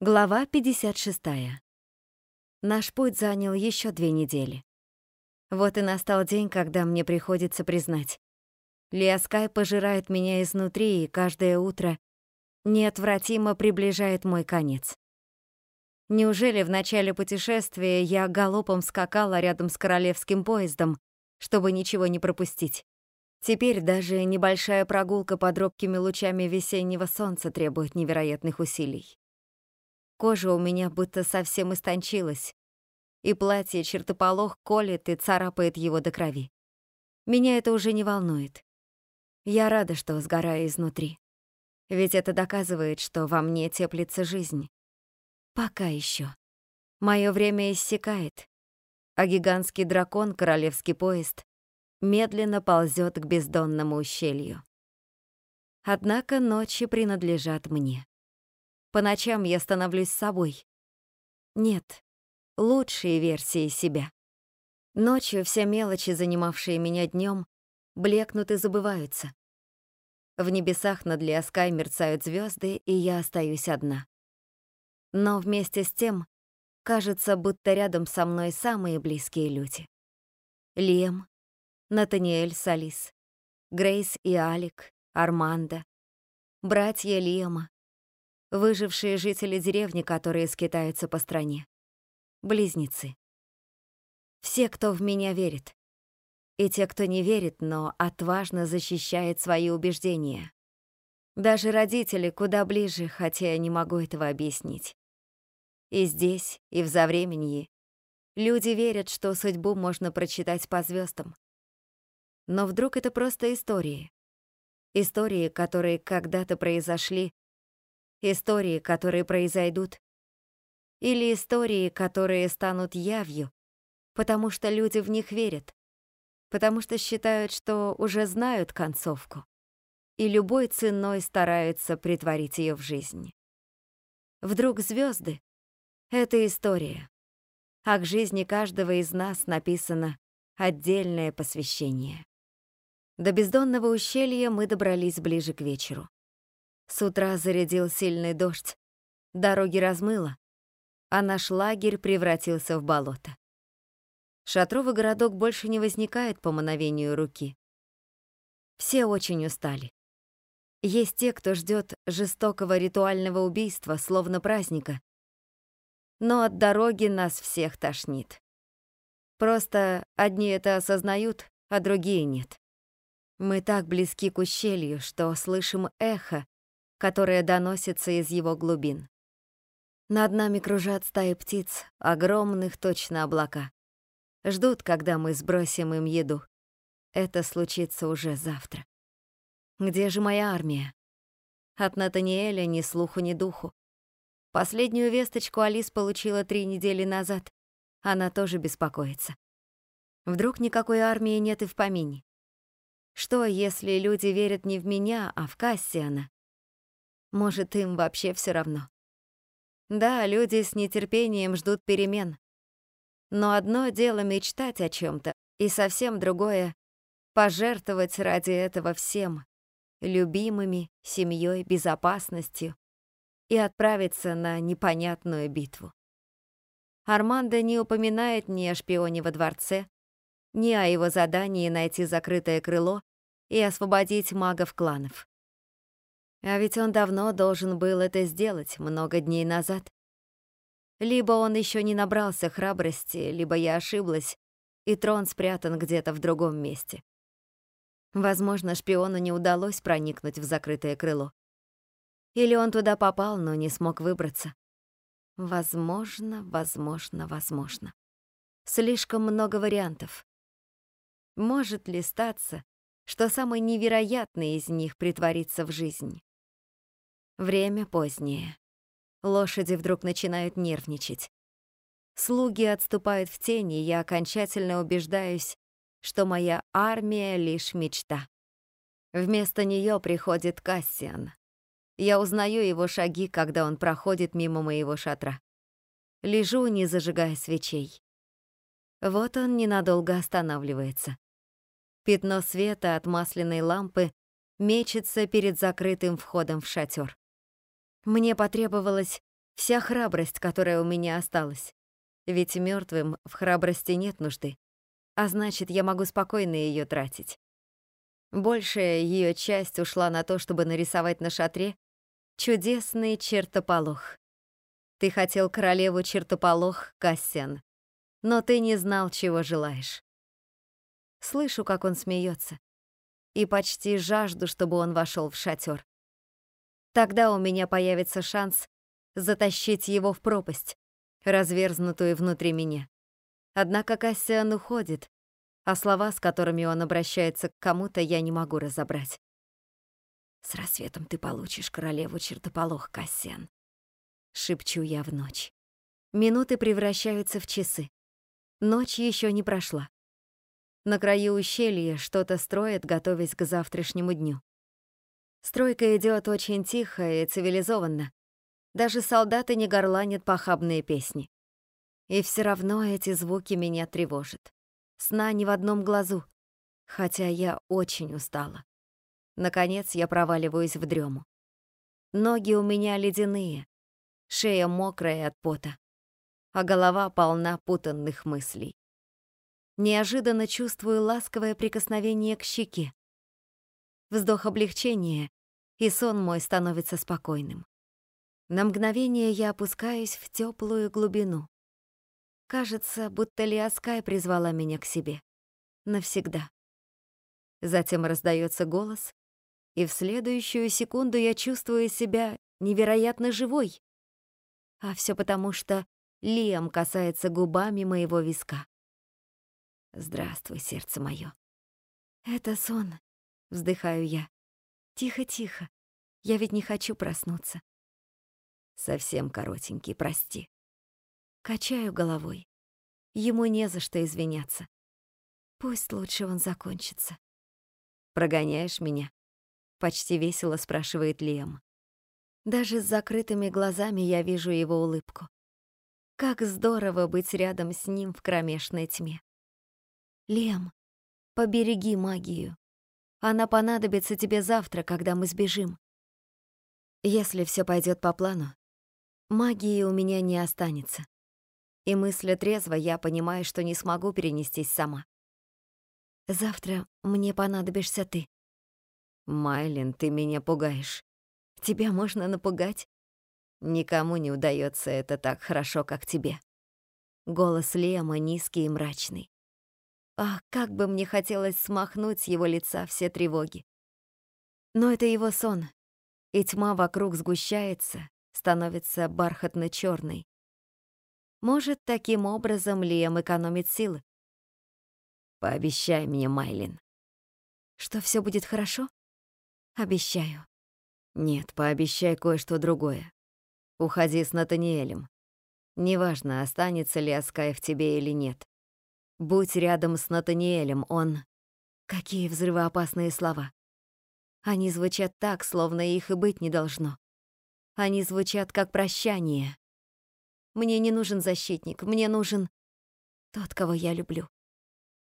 Глава 56. Наш путь занял еще две недели. Вот и настал день, когда мне приходится признать. Лиаскай пожирает меня изнутри, и каждое утро неотвратимо приближает мой конец. Неужели в начале путешествия я галопом скакала рядом с королевским поездом, чтобы ничего не пропустить? Теперь даже небольшая прогулка под робкими лучами весеннего солнца требует невероятных усилий. Кожа у меня будто совсем истончилась, и платье чертополох колет и царапает его до крови. Меня это уже не волнует. Я рада, что сгораю изнутри. Ведь это доказывает, что во мне теплится жизнь. Пока еще. Мое время иссякает, а гигантский дракон, королевский поезд, медленно ползет к бездонному ущелью. Однако ночи принадлежат мне. По ночам я становлюсь собой. Нет, лучшие версии себя. Ночью все мелочи, занимавшие меня днем, блекнут и забываются. В небесах над Лиаскай мерцают звезды, и я остаюсь одна. Но вместе с тем, кажется, будто рядом со мной самые близкие люди. Лем, Натаниэль Салис, Грейс и Алик, Армандо, братья Лема, выжившие жители деревни, которые скитаются по стране. Близнецы. Все, кто в меня верит. И те, кто не верит, но отважно защищает свои убеждения. Даже родители куда ближе, хотя я не могу этого объяснить. И здесь, и в Завременье люди верят, что судьбу можно прочитать по звездам. Но вдруг это просто истории. Истории, которые когда-то произошли, истории, которые произойдут, или истории, которые станут явью, потому что люди в них верят, потому что считают, что уже знают концовку, и любой ценой стараются притворить ее в жизнь. Вдруг звезды — это история, а к жизни каждого из нас написано отдельное посвящение. До бездонного ущелья мы добрались ближе к вечеру. С утра зарядил сильный дождь, дороги размыло, а наш лагерь превратился в болото. Шатровый городок больше не возникает по мановению руки. Все очень устали. Есть те, кто ждет жестокого ритуального убийства, словно праздника. Но от дороги нас всех тошнит. Просто одни это осознают, а другие нет. Мы так близки к ущелью, что слышим эхо, которое доносится из его глубин. Над нами кружат стаи птиц, огромных точно облака. Ждут, когда мы сбросим им еду. Это случится уже завтра. Где же моя армия? От Натаниэля ни слуху, ни духу. Последнюю весточку Алис получила три недели назад. Она тоже беспокоится. Вдруг никакой армии нет и в помине. Что, если люди верят не в меня, а в Кассиана? Может, им вообще все равно. Да, люди с нетерпением ждут перемен. Но одно дело мечтать о чем то и совсем другое — пожертвовать ради этого всем — любимыми, семьей, безопасностью — и отправиться на непонятную битву. Армандо не упоминает ни о шпионе во дворце, ни о его задании найти закрытое крыло и освободить магов кланов. А ведь он давно должен был это сделать, много дней назад. Либо он еще не набрался храбрости, либо я ошиблась, и трон спрятан где-то в другом месте. Возможно, шпиону не удалось проникнуть в закрытое крыло. Или он туда попал, но не смог выбраться. Возможно, возможно, возможно. Слишком много вариантов. Может ли статься, что самый невероятный из них притворится в жизнь? Время позднее. Лошади вдруг начинают нервничать. Слуги отступают в тени, и я окончательно убеждаюсь, что моя армия — лишь мечта. Вместо нее приходит Кассиан. Я узнаю его шаги, когда он проходит мимо моего шатра. Лежу, не зажигая свечей. Вот он ненадолго останавливается. Пятно света от масляной лампы мечется перед закрытым входом в шатер. Мне потребовалось Вся храбрость, которая у меня осталась. Ведь мертвым в храбрости нет нужды. А значит, я могу спокойно ее тратить. Большая ее часть ушла на то, чтобы нарисовать на шатре чудесный чертополох. Ты хотел королеву чертополох, Кассиан, но ты не знал, чего желаешь. Слышу, как он смеется, и почти жажду, чтобы он вошел в шатер. Тогда у меня появится шанс затащить его в пропасть, разверзнутую внутри меня. Однако Кассиан уходит, а слова, с которыми он обращается к кому-то, я не могу разобрать. «С рассветом ты получишь королеву чертополох, Кассиан», — шепчу я в ночь. Минуты превращаются в часы. Ночь еще не прошла. На краю ущелья что-то строят, готовясь к завтрашнему дню. Стройка идет очень тихо и цивилизованно. Даже солдаты не горланят похабные песни. И все равно эти звуки меня тревожат. Сна ни в одном глазу, хотя я очень устала. Наконец я проваливаюсь в дрему. Ноги у меня ледяные, шея мокрая от пота, а голова полна путанных мыслей. Неожиданно чувствую ласковое прикосновение к щеке. Вздох облегчения, и сон мой становится спокойным. На мгновение я опускаюсь в теплую глубину. Кажется, будто Лиаскай призвала меня к себе. Навсегда. Затем раздается голос, и в следующую секунду я чувствую себя невероятно живой. А все потому, что Лиам касается губами моего виска. Здравствуй, сердце мое. Это сон, вздыхаю я. Тихо-тихо. Я ведь не хочу проснуться. Совсем коротенький, прости. Качаю головой. Ему не за что извиняться. Пусть лучше он закончится. Прогоняешь меня? Почти весело спрашивает Лем. Даже с закрытыми глазами я вижу его улыбку. Как здорово быть рядом с ним в кромешной тьме. Лем, побереги магию. Она понадобится тебе завтра, когда мы сбежим. Если все пойдет по плану, магии у меня не останется и мысля трезво, я понимаю, что не смогу перенестись сама. Завтра мне понадобишься ты. Майлин, ты меня пугаешь. Тебя можно напугать? Никому не удается это так хорошо, как тебе. Голос Лема низкий и мрачный. Ах, как бы мне хотелось смахнуть с его лица все тревоги. Но это его сон, и тьма вокруг сгущается, становится бархатно черной может, таким образом Лиам экономит силы. Пообещай мне, Майлин. Что все будет хорошо? Обещаю. Нет, пообещай кое-что другое. Уходи с Натаниэлем. Неважно, останется ли Аскай в тебе или нет. Будь рядом с Натаниэлем, он... Какие взрывоопасные слова. Они звучат так, словно их и быть не должно. Они звучат как прощание. Мне не нужен защитник, мне нужен тот, кого я люблю.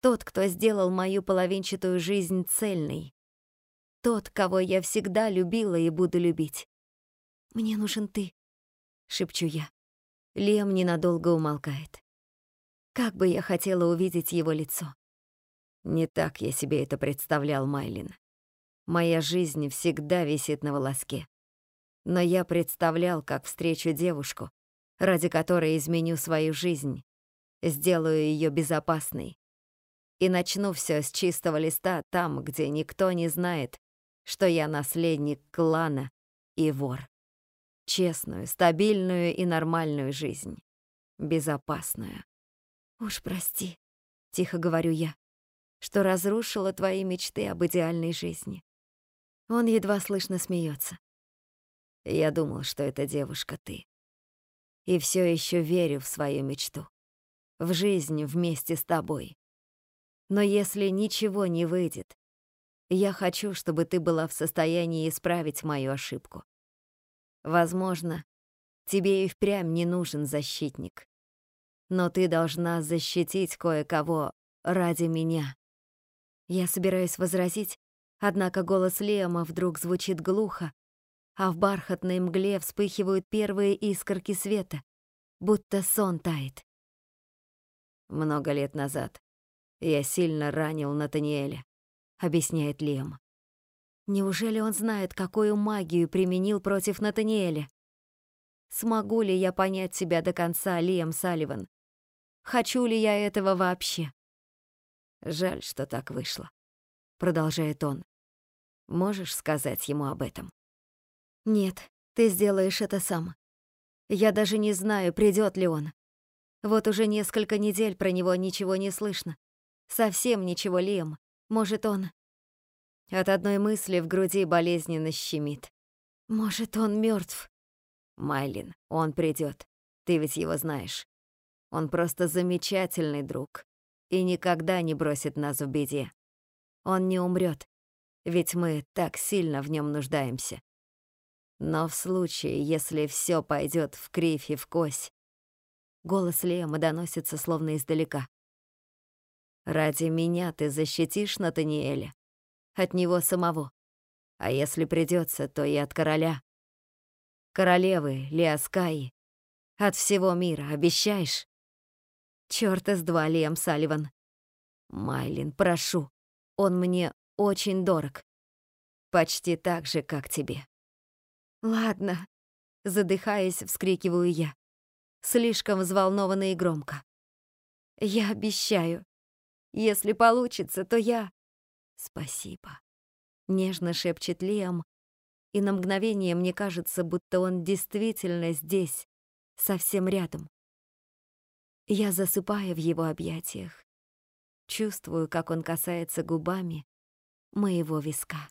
Тот, кто сделал мою половинчатую жизнь цельной. Тот, кого я всегда любила и буду любить. Мне нужен ты, шепчу я. Лем ненадолго умолкает. Как бы я хотела увидеть его лицо. Не так я себе это представлял, Майлин. Моя жизнь всегда висит на волоске. Но я представлял, как встречу девушку, ради которой изменю свою жизнь, сделаю ее безопасной и начну все с чистого листа там, где никто не знает, что я наследник клана и вор. Честную, стабильную и нормальную жизнь. Безопасную. «Уж прости», — тихо говорю я, «что разрушила твои мечты об идеальной жизни». Он едва слышно смеется. Я думал, что эта девушка ты и все еще верю в свою мечту. В жизнь вместе с тобой. Но если ничего не выйдет, я хочу, чтобы ты была в состоянии исправить мою ошибку. Возможно, тебе и впрямь не нужен защитник. Но ты должна защитить кое-кого ради меня. Я собираюсь возразить, однако голос Лема вдруг звучит глухо, а в бархатной мгле вспыхивают первые искорки света, будто сон тает. Много лет назад я сильно ранил Натаниэля, объясняет Лем. Неужели он знает, какую магию применил против Натаниэля? Смогу ли я понять себя до конца, Лиам Салливан? Хочу ли я этого вообще? Жаль, что так вышло, продолжает он. Можешь сказать ему об этом? Нет, ты сделаешь это сам. Я даже не знаю, придет ли он. Вот уже несколько недель про него ничего не слышно. Совсем ничего, Лиам. Может, он... От одной мысли в груди болезненно щемит. Может, он мертв. Майлин, он придет. Ты ведь его знаешь. Он просто замечательный друг и никогда не бросит нас в беде. Он не умрет, ведь мы так сильно в нем нуждаемся. Но в случае, если все пойдет в кривь и в кось, голос Лема доносится словно издалека. Ради меня ты защитишь Натаниэля, от него самого. А если придется, то и от короля. Королевы Лиаскаи, от всего мира, обещаешь? Чёрта с два, Лем Салливан. Майлин, прошу, он мне очень дорог. Почти так же, как тебе. Ладно, задыхаясь, вскрикиваю я, слишком взволнованно и громко. Я обещаю. Если получится, то я... Спасибо. Нежно шепчет Лиам, и на мгновение мне кажется, будто он действительно здесь, совсем рядом. Я засыпаю в его объятиях. Чувствую, как он касается губами моего виска.